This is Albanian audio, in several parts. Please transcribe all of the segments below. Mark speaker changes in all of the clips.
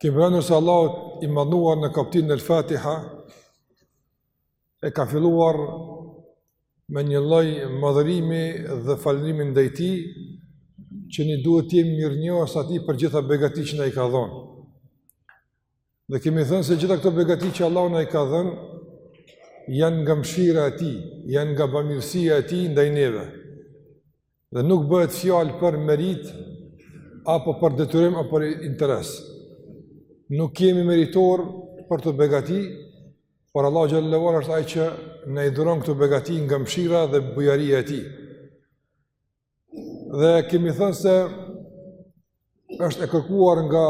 Speaker 1: Kemi përmendur se Allahu i madhëruar në kapitullin e Al-Fatiha e ka filluar me një lloj madhërimi dhe falënderimi ndaj tij që ne duhet të jemi mirënjohës atij për gjitha begatitë që na i ka dhënë. Dhe kemi thënë se gjitha këto begati që Allahu na i ka dhënë janë nga mëshira e tij, janë nga bamirësia e tij ndaj neve. Dhe nuk bëhet fjalë për meritë apo për detyrim apo për interes. Nuk jemi meritorë për këto begati, por Allahu xhel-le ve ala është ai që na i dhuron këto begati nga mëshira dhe bujaria e tij. Dhe kemi thënë se është e kërkuar nga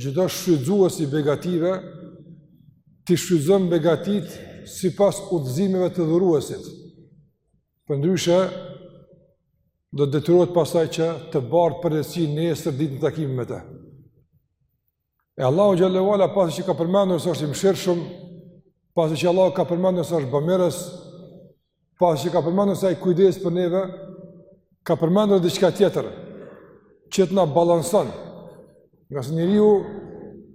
Speaker 1: çdo shfrytëzues i begative t'i shfrytëzon begatitë sipas udhëzimeve të dhuruesit. Përndryshe, do të detyrohet pastaj që të bartë përgjegjësi nesër ditën e takimit me te. E Allahu xhel-le ve ala pasi që ka përmendur se është i mëshirshëm, pasi që Allahu ka përmendur se është bamirës, pasi që ka përmendur se ai kujdeset për neve, ka përmendur diçka tjetër, që të na balanson, ngase njeriu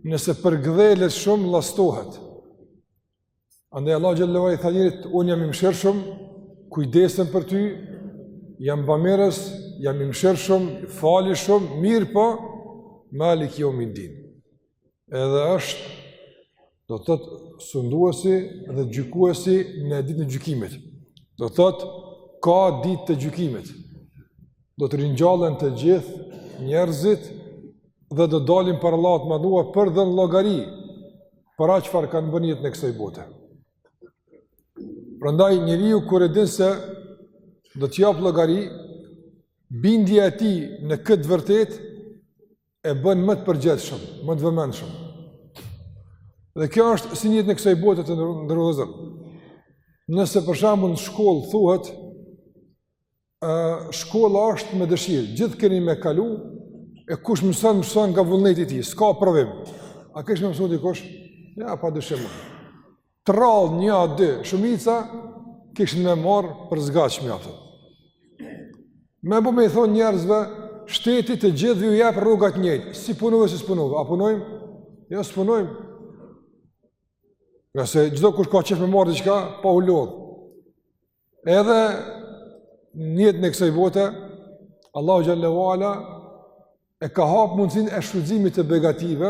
Speaker 1: nëse përkëdhelet shumë, llastohet, Andaj Allahu xhel-le ve ala i tha njeriut, unë jam i mëshirëshëm, kujdesem për ty, jam bamirës, jam i mëshirëshëm, fali shumë, mirëpo, maliki jeumid-din. Edhe është, do të thotë, sunduesi dhe gjykuesi në ditën e gjykimit. Do të thotë, ka ditë të gjykimit. Do të ringjallen të gjithë njerëzit dhe do dalin para Allahut të madhëruar për dhënë llogari për atë çfarë kanë bënë n'jetën e kësaj bote. Prandaj njeriu kur e din se do t'japë llogari, bindja e tij në këtë të vërtetë e bën më të përgjegjshëm, më të vëmendshëm. Dhe kjo është si n'jetën e kësaj bote të nderuar. Nëse për shambull në shkollë thuhet, shkolla është me dëshirë, gjithë keni me kalu, e kush mëson, mëson nga vullneti i tij, s'ka provim. A kish me mësu dikush? Jo, pa dyshim. Rrallë një a dy, shumica, kish me marrë përtaci, mjafton. Me pa me u thonë njerëzve, shteti të gjithë ju jep rroga të njëjta, si punove, si s'punove, a punojmë? Jo, s'punojmë. Ngase gjithkush ka qef me marrë diçka, pa u lodhë. Edhe n'jetën e kësaj bote, Allahu xhel-le ve ala e ka hapë mundësinë e shfrytëzimit të begative,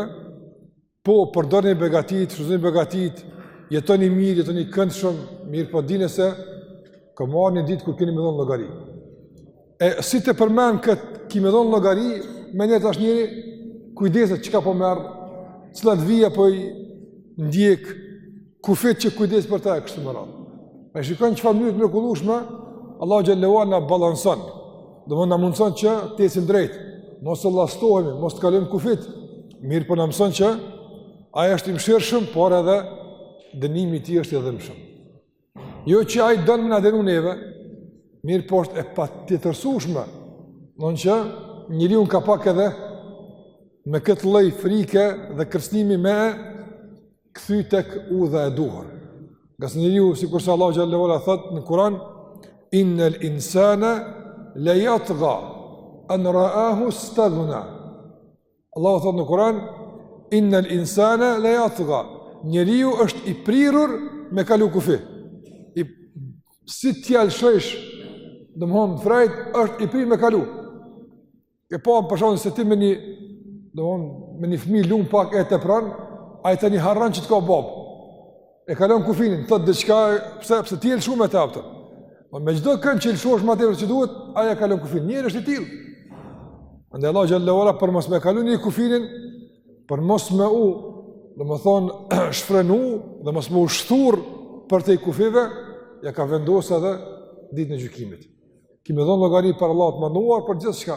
Speaker 1: po përdorni begatitë, shfrytëzoni begatitë, jetoni mirë, jetoni këndshëm, mirëpo dine se ka me ardhë një ditë kur keni me dhënë llogari. E si të përmend kët ki me dhon llogari, më ne tash njeri kujdeset çka po merr, cilat vija po i ndjek kufit që kujdes për ta e kështu me radh. A shikon çfarë mënyrë të mrekullueshme Allahu xhelle ve ala na balancon. Domethon na mundson që të ecim drejt, mos të llastohemi, mos të kalojmë kufit. Mirëpo na mëson që ai është i mëshirshëm, por edhe dënimi i tij është i dhimshëm. Jo që ai don me na denu neve, mirëpo është e patjetërsueshme. Domethonë njeriu nga pak edhe me këtë lloj frike dhe kërcënimi me kthy tek udha e duhur. Ngase njeriu sikurse Allahu xhelle ve ala thot në Kur'an innal insana la yatgha an ra'ahu istaghna. Allahu thot në Kur'an Innal insana la yatgha. Njeriu është i prirur me kalu kufi. E si t'ia lshojsh, domthon frajt është i prirur me kalu. E po për shkakun se ti me një domthon me një fëmijë lun pak e tepron, ai tani harron që t'ka bab. E kalon kufinin, thot diçka, pse pse ti e lshon ma tepër. Po me çdo kënd që lëshosh më tepër se duhet, ai e kalon kufinin. Njeri është i tillë. Andaj Allah xhelle ve ala për mos me kalu njeri kufinin, për mos me u, domethën shfrenu dhe mos me u shthur përtej kufive, ia ka vendos edhe ditën e gjykimit. Ki me dhon llogari para Allahut të madhëruar për gjithçka.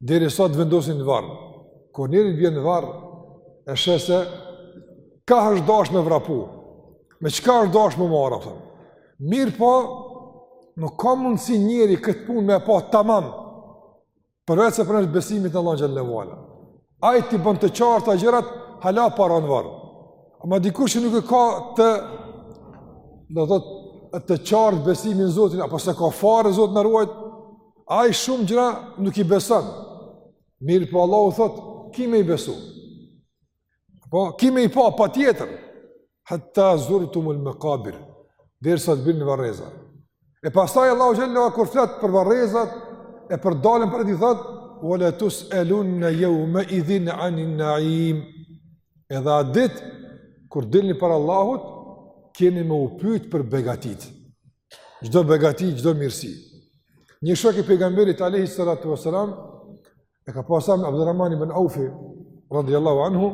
Speaker 1: Derisa të vendosin në varr. Kur njeri bje në varr, e sheh se ka është dash me vrapu, me çka është dash m'u marr, domethon. Mirëpo, nuk ka mundësi njeri këtë punë me e pa tamam, përveç se përmes besimit në Allahun xhelle ve ala. Ai t'i bën të qarta gjërat hala pa ra në varr. Ama dikush që nuk e ka të do të thotë të qartë besimin në Zotin apo s'e ka fare Zoti na ruajt, ai shumë gjëra nuk i beson. Mirëpo Allahu thotë, ki me i besu. Po ki me i pa patjetër. Hatta zurtum al maqabir. Derisa të bini në varreza. E pastaj Allahu xhelle ve ala kur flet për varrezat e për daljen para tij thot wala tusalun yawma idhin an naim. Edhe atë dit kur dilni para Allahut keni me u pyet për begatit. Çdo begati, çdo mirësi. Një shok i pejgamberit alayhi salatu wasalam E ka pas emën Abdurrahman ibn Aufi, radiallahu anhu,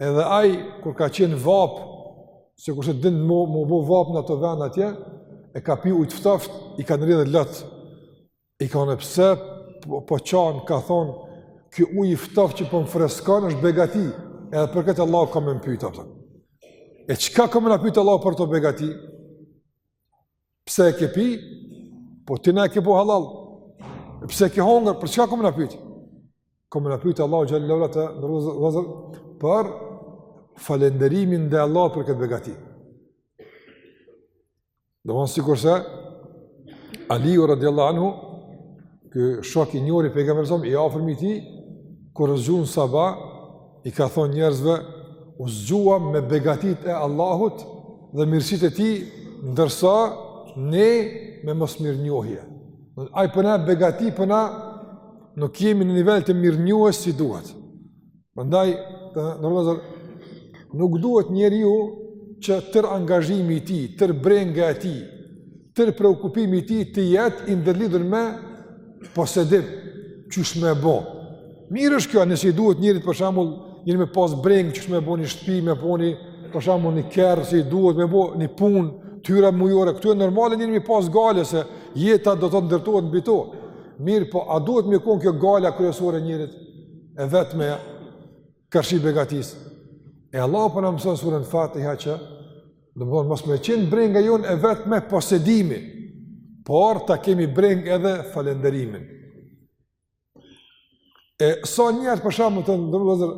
Speaker 1: edhe ai, kur ka qenë vapë, sikurse din m'u, m'u bo vapë në ato vende atje, e ka pi ujt e ftoft, i kanë rrjedh lot, i kanë pse po, po qan, ka thonë, ky uj i ftoft që po më freskon, është begati, edhe për këtë Allah ka me më pyt. E çka ka me na pyt Allah për ato begati, Pse e ke pi? Po ti na e ke bo halal. E pse ke hongër? Për çka ko me na pyet? Ko me na pyet Allahu, vëllezër të nderuar, për falënderimin ndaj Allahut për këtë begati. Domethonë sikurse Aliu radiallahu anhu që shoku i njohur i pejgamberit i afërmi i tij kur u zgjun sabah u ka thonë njerëzve, u zgjuam me begatit e Allahut dhe mirësit e tij, ndërsa ne me mosmirënjohje. Ai po na begaton, po na nuk jemi në nivel të mirënjohjes si duhet. Prandaj, vëllezër, nuk duhet njeriu që tër angazhimi i tij, tër brenga e tij, tërë preokupimi i tij të jetë i ndërlidhur me posedim, qysh me bo. Mirë është kjo, nëse i duhet njerit për shembull, njeri me pas brengë, qysh me bo një shtëpi, me bo një për shembull një kerr, se i duhet me bo një punë, t'hyra mujore, këto është normale njeri me pas gajle, se jeta do të ndërtohet mbi to. Mirëpo, a duhet me konë kjo gajlja kryesore e njerit e vetme karshi begatis. E Allahu po na mëson n'suren fatiha që, domethonë, mos me qenë brenga jonë e vetme posedimi, por ta kemi brengë edhe falenderimin. E sa njerëz për shembull, vëllezër,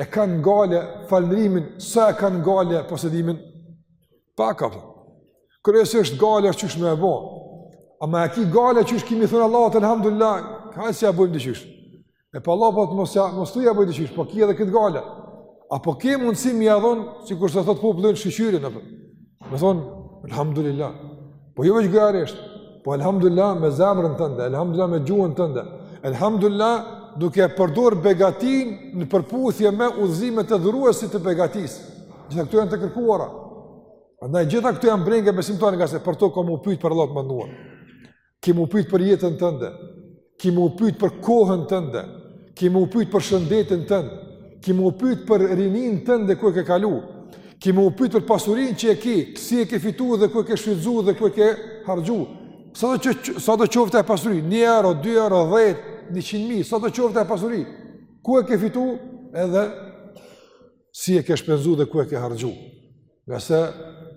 Speaker 1: e kanë gajle falenderimin, sa e kanë gajle posedimin, pak, apo. Kryesisht gajle është qysh me e bo, ama e ki gajle qysh ki me i thënë Allahut elhamdulillah, ka e si a bojmë diqysh. E pa Allah, po të mos, ja, mos të ja bëjmë diqysh, po ki edhe këtë gajle. Apo ke mundësi mi ja dhonë, sikurse thotë populli ynë shyqyrin, apo. Me thonë, elhamdulillah. Po jo veç gojarisht, po elhamdulillah me zemrën tënde, elhamdulillah me gjuhën tënde, elhamdulillah duke e përdor begatin në përputhje me udhëzimet e dhuruesit të begatisë. Gjitha këto janë të kërkuara. Andaj gjitha këto janë brengë e besimtarit ngase për to ka m'u pyet para Allahut të madhëruar. Ki mu pyt për jetën tënde, ki mu pyt për kohën tënde, ki mu pyt për shëndetin tënde, ki mu pyt për rinin tënde ku e ke kalu, ki mu pyt për pasurin që e ki, si e ke fitu dhe ku e ke shfrytëzu dhe ku e ke harxhu, sado, që, sado qoftë ajo pasuri, një euro, dy euro, dhjet, njëqind mijë, sado qoftë ajo pasuri, ku e ke fitu edhe si e ke shpenzu dhe ku e ke harxhu. Ngase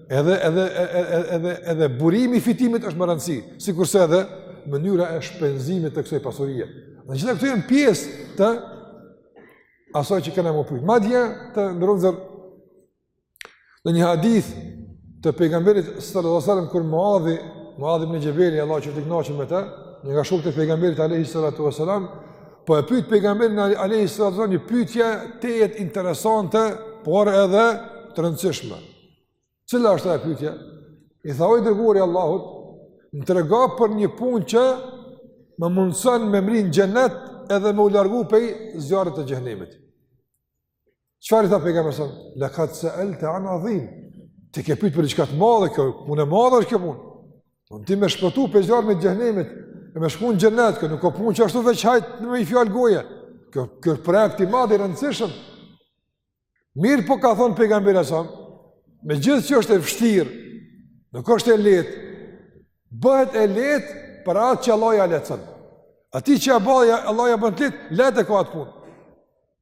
Speaker 1: edhe, edhe, edhe, edhe, edhe burimi i fitimit është me rëndësi, sikurse edhe mënyra e shpenzimit të kësaj pasurie. Të gjitha këto janë pjesë të asaj që kena m'u pyjtë. Madje të nderuar vëllezër në një hadith të pejgamberit salallahu alejhi ue selem kur Muadhi, Muadh ibn Xhebeli, Allahu qoftë i kënaqur me të, një nga shokët e pejgamberit a.s. Po e pyet pejgamberin alejhi salatu një pyetje tejet interesante, por edhe të rëndësishme. Cila është ajo pyetje? I tha o i dërguari i Allahut, më trego për një punë që më mundëson me mrri në xhenet edhe me u largu prej zjarrit të xhehnemit. Çfarë i tha pejgamberi sa? Laqad sa'alta an adhim. Ti ke pyet për diçka të madhe kjo, punë e madhe është kjo punë. Domethënë ti me shpëtu prej zjarrmit xhehnemit, e me shku në xhenet, kjo nuk o punë që ashtu veç hajt me një fjalë goje. Kjo kjo projekt i madh, i rëndësishëm. Mirëpo ka thon pejgamberi sa. Megjithëqë është e vështirë, nuk është e lehtë. Bëhet e lehtë për atë që Allah ja lehtëson. Atij që e bën, Allahu ja bën të lehtë, lehtë e ka atë punë.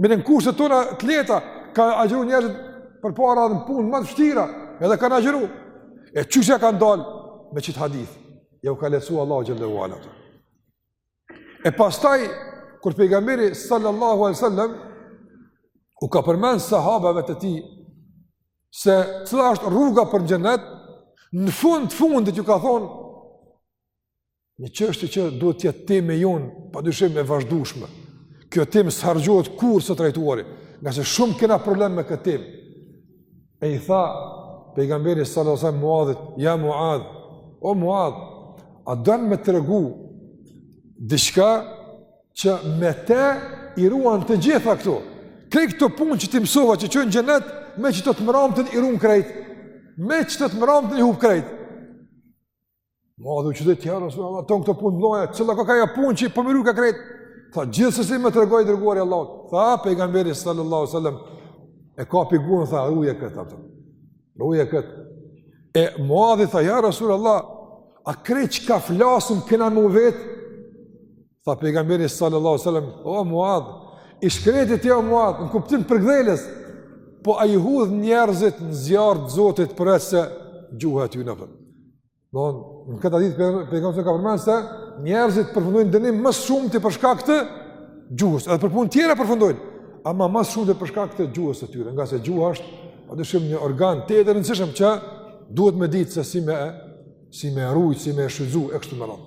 Speaker 1: Mirë në kushtet tona të lehta, kanë agjëru njerëzit përpara edhe në punë ma të vështira, edhe kanë agjëru. E qysh ja kanë dalë me qit hadith, ja u ka lehtësu Allahu xhele ue ala. E pastaj, kur pejgamberi sallallahu alejhi sallam, u ka përmend sahabëve të tij, se cila është rruga për xhenet, në fund të fundit ju ka thonë, Një çështje që duhet të jetë temë e jona, padyshim e vazhdueshme. Kjo temë s'harxhohet kurrë së trajtuari, ngase shumë kena problem me këtë temë. E i tha pejgamberi sallallahu alajhi wasallam Muadhit, "Ja Muadh, o Muadh, a don me t'tregu diçka që me të i ruan të gjitha këto?" Krejt këto punë që t'i mësova që çojnë n'xhenet, me qët të mramtën i run krejt, me qët të mramtën i hup krejt. Muadhi u çudit, tha ja Rasul Allah, tona këto punë të loja, cila koka ajo punë që po m'i rujka krejt. Tha, gjithsesi më trego o i dërguari i Allahut. Tha, pejgamberi sallallahu sallam, e kapi gjuhën, tha, ruje këtë, apëtë. Ruje këtë. E Muadhi tha, ja Rasul Allah, a krejt çka flasim kena m'u vetë? Tha pejgamberi sallallahu alaihi wasallam, "O Muadh, i shkreti ti o Muadh, në kuptim përkëdhelës, po a i hudh njerëzit në zjarr të Zotit përpos gjuha e tyre." Do të thotë, në këtë hadith pejgamberi ka përmendur se njerëzit përfundojnë në dënim më së shumti për shkak të gjuhës, edhe për punë tjera përfundojnë, ama më shumë për shkak të gjuhës së tyre, ngase gjuha është padyshim një organ tejet i rëndësishëm që duhet me ditë se si me e, si me e rujt, si me e shfrytëzu e kështu me radhë.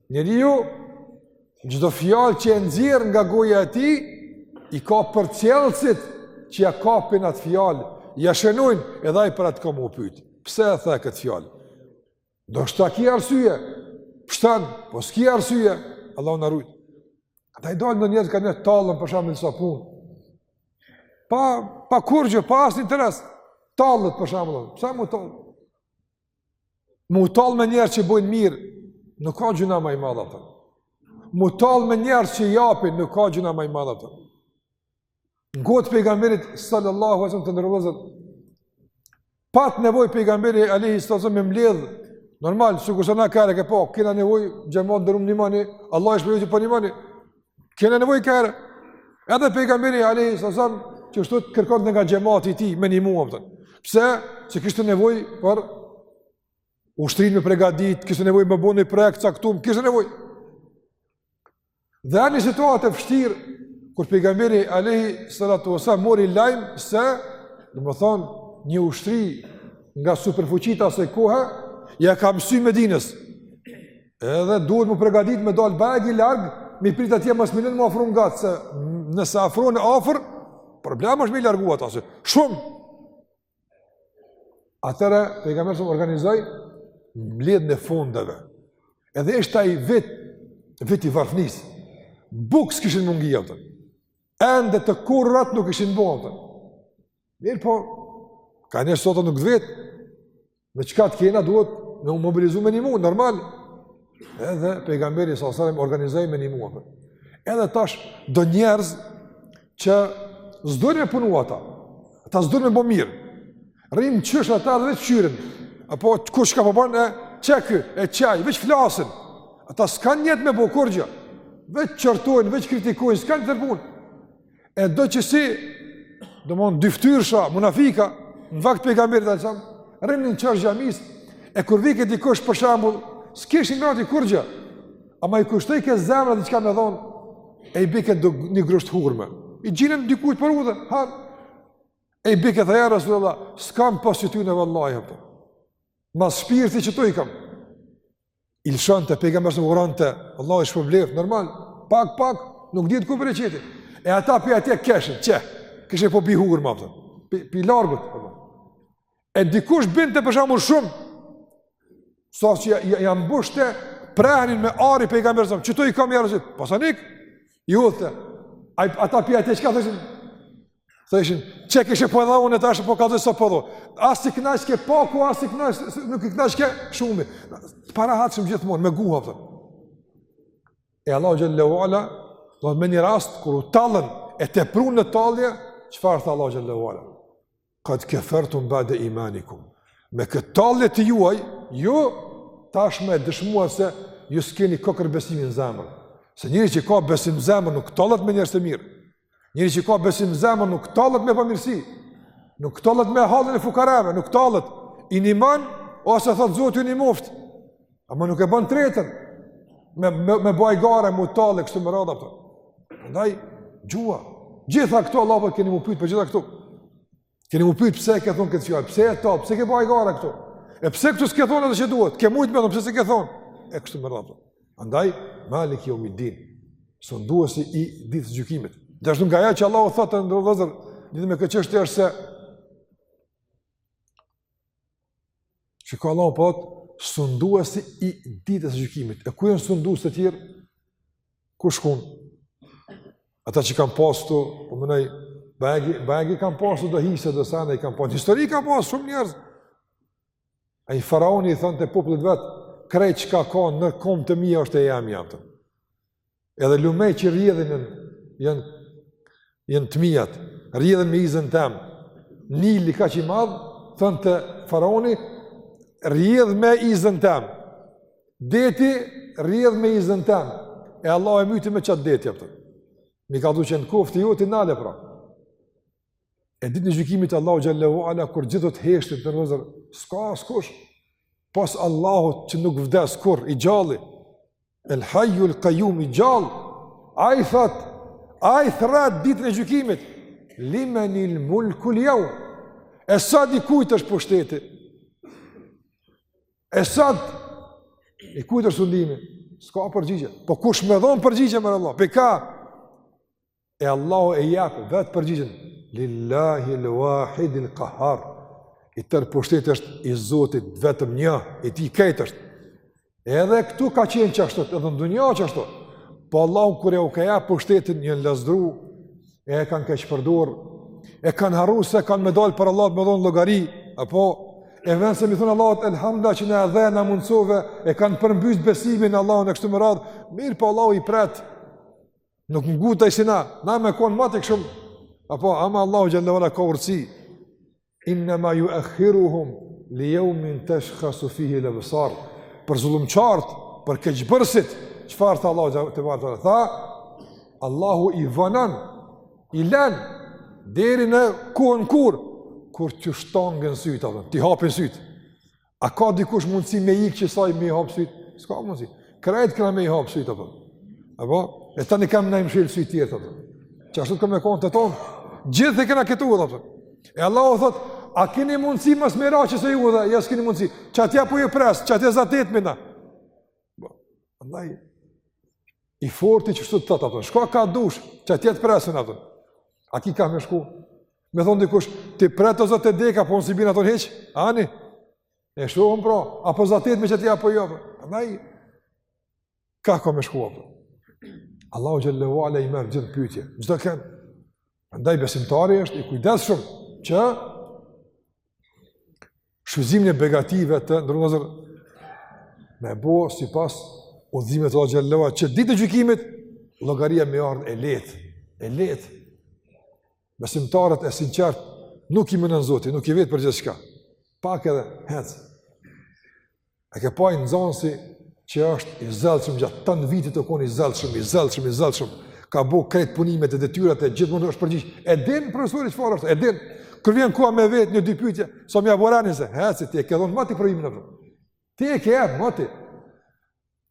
Speaker 1: Njeriu çdo fjalë që e nxjerr nga goja e tij i ka përcjellësit që ja kapin atë fjalë, ja shënojnë edhe ai për atë ka m'u pyet. Pse e the këtë fjalë? Ndoshta ki arsye, pshton, po s'ki arsye, Allahu na rujtë. T'ja dalë do njerëz ka që tallen për shembull në disa punë. Pa, pa kurgjo, pa asnjë interes, tallet për shembull, sa m'u tallë. Mu tallë me njerëz që bojnë mirë, nuk ka gjynah ma i madh. Mu tallë me njerëz që japin, nuk ka gjynah ma i madh. Në vakt pejgamberit, sallallahu alejhi ve selem të nderum vllazën, pat nevojë pejgamberi, alejhi selam me mbledhë, normal, sikurse na kaherë ke po, kena nevojë, xhemat i nderum ndihmoni, Allahu ju shpërbleftë që për po ndihmoni, Kena nevojë kaherë, edhe pejgamberi alejhi selam, qashtu kërkonte nga xhemati i tij, me ndihmu, kupton. Pse, se kishte nevojë për ushtrinë me pregadit, kishte nevojë me bo një projekt të caktum, kishte nevojë. Dhe një situatë e vështirë, kur pejgamberi alejhi salatu ve selam, mori lajm se, domethonë, një ushtri nga superfuqitë e asaj kohe, ia ka mësy Medinës. Edhe duhet me u pregadit me dalë bajagi larg, me i pritë atje mos me i lon me u afru ngat, se nëse afrohen afër, problem është me i largu ata, se shumë. Atëherë, pejgamberi alejhi selam organizoi mbledhjen e fondeve. Edhe ishte ai vit, vit i varfnisë, bukës kishin mungesë, kupton. Ende të korrat nuk ishin bo, Mirëpo, kanjëherë situata nuk të vet, me çka të kena duhet me u mobilizu me ndihmu, normal. Edhe pejgamberi alejhi selam organizoi me ndihmu. Edhe tash do njerëz që s'dojnë me punu ata, ata s'dojnë me bo mirë. Rrinë qashtu ata dhe veç kqyrin, a po kush çka po ban e qeky, e qaj, veç flasin. Ata s'kanë nijet me bo kurgjë, veç qortojnë, veç kritikojnë, s'kanë tjetër punë. E do qesi, domethonë dyftyrsha, munafika, në vakt pejgamberit alejhi selam, rrinin në qosh xhamisë, e kur vike dikush për shembull, s'kish i ngrati kurgjë, ama i kushtojke zemra diçka me dhonë, e i bike një grusht hurme, i gjinte dikun për udhe, ha, e i bike tha ja resulullah, s'kam pas qetyne vallahi, mas shpirti qetu i kam, i lshonte pejgamberi e uronte Allahu të shpërbleftë normal pak pak nuk dihet ku bereqeti e ata pi atje keshnin qe kqyre po bi hurma më aftë pi, pi largut po e dikush binte për shembull shumë sa që ia mbushte prehnin me ari pejgamberit qeto i kam ja resul pasanik i udhte ai ata pi atje çka thoshin Sa ishin, qe kqyre po dha unë tash po kallzoj sa po do. As i kënaqke paku as i kënaq nuk i kënaqke shumë. Para hat shumë gjithmonë me guha vë. E Allahu xhelle ue ala, do me një rast kur u tallën e e teprun në tallje, çfarë tha Allahu xhallahu ala? Qad kafartum ba'da imanikum. Me këtë tallje tujën, ju tashmë e dëshmuat se ju s'keni kokërr besim në zemër. Se njeri që ka besim në zemër nuk tallet me njerëz të mirë. Njeri që ka besim në zemër nuk tallet me bamirësi. Nuk tallet me hallin e fukareve, nuk tallet i nimon ose thot Zoti i nimoft. Ama nuk e bën tretën. Me me, me ba hajgare, m'u tall e kështu me radhë apo. Prandaj gjuha. Gjitha këto Allah po keni m'u pyet për gjitha këto. Keni m'u pyt pse e ke thonë këtë fjalë, pse e ta, pse ke ba hajgare këtu, e pse këtu s'ke thonë atë që duhet, ke mujt me thonë, pse s'e ke thonë, e kështu me radhë. Andaj, maliki jeumid-din, sunduesi i ditës gjykimit. Dhe ashtu nga ajo që Allahu thotë në ndërëzër, një me këtë çështje është se, Çka Allahu po thotë sunduesi i ditës së gjykimit. E ku janë sunduesit e tjerë? Ku shkun? Ata që kanë pasë këtu, po menoj, bajagi, bajagi kanë pasë këtu do hise, do sene i kanë pasë. Histori kanë pasë shumë njerëz. Ai faraoni i thonte popullit vet, krejt çka ka në kom të mija është e jam jam të. Edhe lumej që rrjedhin janë janë janë të mijat, rrjedhin me izën tem. Nili kaq i madh, thonte faraoni, rrjedh me izën tem. Deti rrjedh me izën tem. E Allahu e myti me qat det apo. Mi ka du, qe n'koftë i joti nale pra. E ditën e gjykimit Allahu xhelle ue ala kur gjithë do të heshtin të rrozë, s'ka askush pos Allahut që nuk vdes kurrë, i gjalli. El hajju el kajjum i gjallë, ai thot, ai thrret ditën e gjykimit, limenil mulkul jeum, e sot i kujt është pushteti, e sot i kujt është sundimi, s'ka përgjigje, po kush me dhonë përgjigje mërë Allah, pe ka, E Allahu e jap vetë përgjigjen, lillahil vahidil kahhar, i tërë pushteti është i Zotit vetëm një, i tij krejt është. Edhe këtu ka qenë qashtu, edhe në dunja qashtu. Po Allahu kur ua ka jap pushtetin janë lazdru, e e kanë keqpërdor, e kanë harru se kanë me dal para Allahut me dhonë llogari, apo n'vend se me i thon Allahut elhamda që na dhe na mundsove e kanë përmbys besimin në Allahun e kështu me radhë mirëpo Allahu i pret Nuk ngutet ai si na, na me konë moti i kishëm, apo, ama Allahu xhelle ue ala ka urtësi, innema juehhiruhum li jeumin teshhasu fihil ebsar, për zullumqarët, për keqbërësit, çfarë tha Allahu tebareke ve teala, tha, Allahu i vonon, i len, deri në kohën kur, kur të shtangen sytë, t'i hapin sytë, A ka dikush mundësi me ikë që s'ka me i hapë sytë? Ska mundësi. Krejt kena me i hapë sytë, apë. Apo? E tani kam me i mshil sytë tjetër, apë. Që ashtu të kam në konë të tonë. Gjithë e kena këtu, apë. E Allahu thotë, a kini mundësi mos me ra që se ju dhe, ja s'kini mundësi. Qatje po ju pres, qatje zaten me na. Allah i, i forti qështu thotë, apë. Shko ka dush, qatje të presin, apë. A ki ka me shku? Me thon dikush, ty pret Zoti e deka, po në s'i bina thonë hiç, ani, e shumë pra, apo zaten me që ti apo jo, pra, andaj, ka ka me shku, pra. Allahu Xhele ue Ala i merr gjithë pytje, gjithë kënë, ndaj besimtari është i kujdesshëm, që shijimin e begative të nderum vllezër, me bo sipas udhëzimeve të Allahut Xhele ue Ala, që ditën e gjykimit, llogaria me ardhë e lehtë, e lehtë, Besimtarët e sinqert nuk i mundon Zoti, nuk i vet për gjithçka. Pak edhe ec. E ke pa një nxënës që është i zellshëm gjatë tan vitit u kon i zellshëm, i zellshëm, i zellshëm, ka bo krejt punimet e detyrat e gjithmonë është përgjigj. E din profesori çfarë është? E din. Kur vjen koha me vet një dy pyetje, sa më avorani se, ha se ti e ke dhënë mati provimin apo? Ti e ke dhënë moti.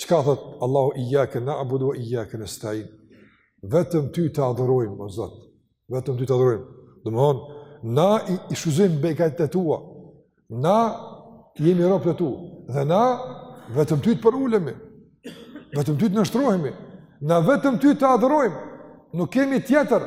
Speaker 1: Çka thot Allahu ijake nabudu ue ijake nestain? Vetëm ty të adhurojmë, o Zot. Vetëm ty të adhurojmë. Domethënë, na i, i shijojmë begatë e tua. Na jemi robtë e tu. Dhe na vetëm ty të përulemi. Vetëm ty të nënshtrohemi. Na vetëm ty të adhurojmë. Nuk kemi tjetër.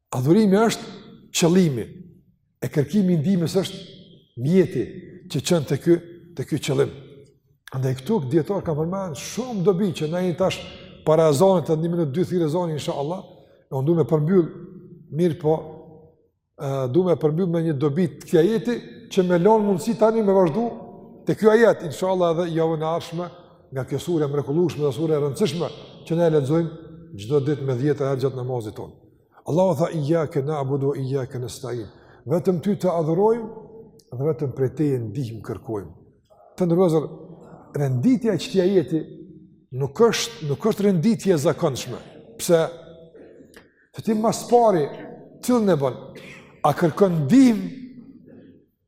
Speaker 1: Adhurimi është qëllimi, e kërkimi i ndihmës është mjeti që çon te ky, te ky qëllim. Andaj këtu këtu dijetarët kanë përmend shumë dobi që neve tash para ezanit një minutë dy thirret ezani, insha Allah, e unë du me përmbyll mirëpo, du me përmbyll me një dobi te ky ajet që me lonë mundësi tani me vazhdu te ky ajet, insha Allah edhe javën e ardhshme nga kjo sure e mrekullushme dhe sure e rëndësishme që ne e lexojmë çdo ditë me 10 herë gjatë namazit tonë. Allahu tha ijake nabudu ue ijake nestain. Vetëm ty të adhurojmë dhe vetëm prej teje ndihmë kërkojmë. Të nderum vllezër, renditja e qëtij ajeti nuk është, nuk është renditje e zakonshme. Pse? Se ti ma s'pari, cilën e bën, a kërkon ndihmë,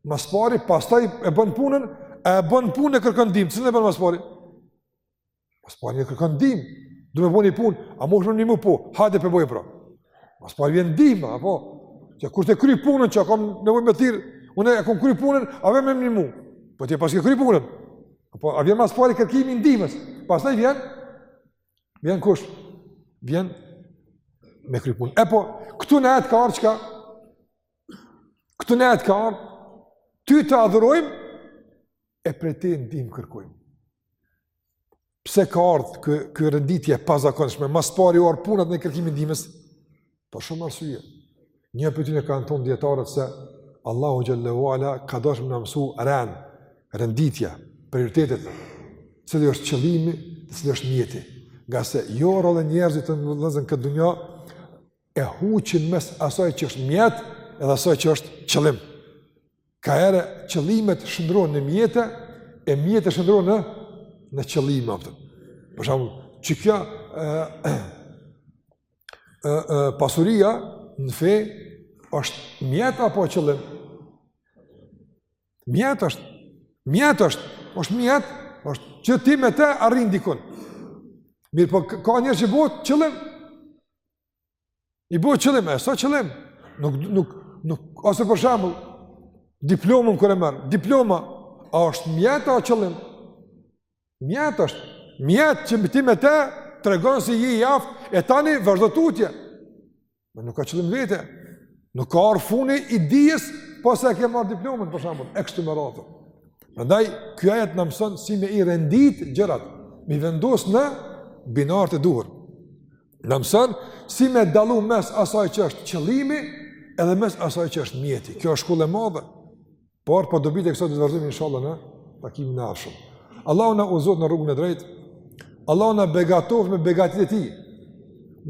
Speaker 1: ma s'pari, pastaj e bën punën, a e bën punën e kërkon ndihmë, cilën e bën ma s'pari? Ma s'pari kërkon ndihmë, do të bën një punë, a mun me m'nimu, po, hajde po bëj pra. Ma s'pari vjen ndihma, apo që kur të kryj punën që kam nevojë me thirr, unë e kam kry punën, a vjen me m'nimu. Po ti paske kry punën. Apo a vjen ma s'pari kërkimi i ndihmës. Pastaj vjen vjen kush? Vjen me kry punën. E po këtu në ajet ka ardh çka? Këtu në ajet ka ardh. Ty të adhurojmë e prej teje ndihmë kërkojmë. Pse ka ardhë kjo, kjo renditje e pazakonshme? Ma s'pari u ardh puna, tani kërkimi i ndihmës? Për shumë arsye. Një prej tyne kanë thonë dijetarët se Allahu Xhele ue Ala ka dasht me na mësu rend, renditja, prioritetet, cili është qëllimi, cili është mjeti. Ngase jo rrallë njerëzit vëllezër, në këtë dunja, e huqin mes asaj që është mjet edhe asaj që është qëllim. Ka herë qëllimet shndërrohen në mjete e mjetet shndërrohen në në qëllime apo. Për shembull, çka ë ë pasuria në fe është mjet apo qëllim? Mjet është. Mjet është. Është mjet, është që ti me të arrin dikun. Mirëpo ka njerëz që i bëhet qëllim. I bëhet qëllim, e sa qëllim? Nuk, nuk, nuk, ose për shembull, diplomën kur e merr, diploma, a është mjet a qëllim? Mjet është, mjet që ti me te, të tregon se je i aftë, e tani vazhdo tutje. Po nuk ka qëllim n'vete, nuk ka ardh funi i dijes, pse e ke marrë diplomën, për shembull, e kështu me radhë. Prandaj, ky ajet na mëson si me i rendit gjërat, me i vendos në binarët e duhur. Na mëson, si me dallu mes asaj që është qëllimi, edhe mes asaj që është mjeti. Kjo është shkollë e madhe. Por, për dobitë e kësaj të vazhdojmë, inshallah, në takimin e ardhshëm. Allahu na udhëzoftë në rrugën e drejtë, Allahu na begatoftë me begatitë e tij,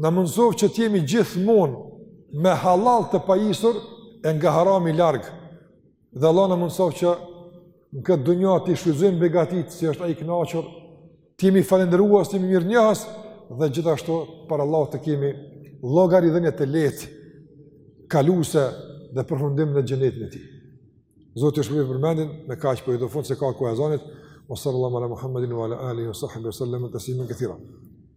Speaker 1: na mundësoftë që t'jemi gjithmonë me hallall të pajisur e nga harami larg, Dhe Allahu na mundësoftë që në këtë dunja t'i shfrytëzojmë begatitë, si është ai i kënaqur, të jemi falënderues, të jemi mirënjohës, dhe gjithashtu para Allahut të kemi llogaridhënie të lehtë, kaluese dhe përfundim në xhenetin e tij. Zoti ju shpërbleftë për vëmendjen, me kaq po i jap fund se koha e ezanit, wa sallallahu ala Muhammedin wa ala alihi wa sahbihi wa sallam, tasliman kathira.